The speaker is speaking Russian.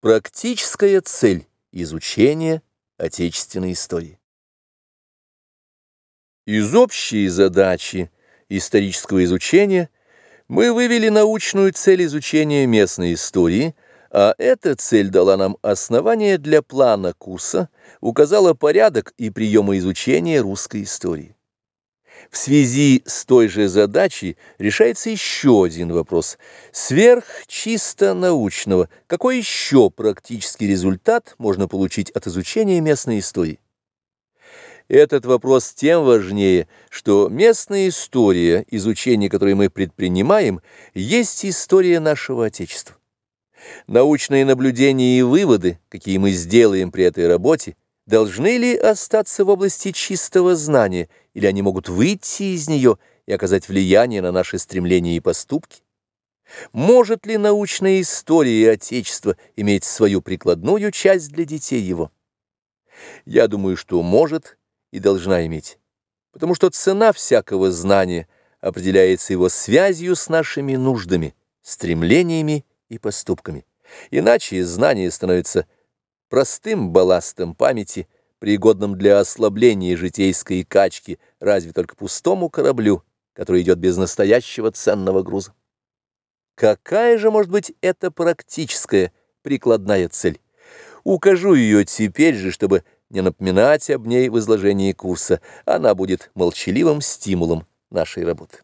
Практическая цель изучения отечественной истории. Из общей задачи исторического изучения мы вывели научную цель изучения местной истории, а эта цель дала нам основание для плана курса, указала порядок и приемы изучения русской истории. В связи с той же задачей решается еще один вопрос. Сверх чисто научного, какой еще практический результат можно получить от изучения местной истории? Этот вопрос тем важнее, что местная история, изучение которой мы предпринимаем, есть история нашего Отечества. Научные наблюдения и выводы, какие мы сделаем при этой работе, должны ли остаться в области чистого знания, или они могут выйти из нее и оказать влияние на наши стремления и поступки? Может ли научная история Отечества иметь свою прикладную часть для детей его? Я думаю, что может и должна иметь, потому что цена всякого знания определяется его связью с нашими нуждами, стремлениями и поступками. Иначе знание становится простым балластом памяти, пригодным для ослабления житейской качки, разве только пустому кораблю, который идет без настоящего ценного груза. Какая же может быть эта практическая прикладная цель? Укажу ее теперь же, чтобы не напоминать об ней в изложении курса, она будет молчаливым стимулом нашей работы.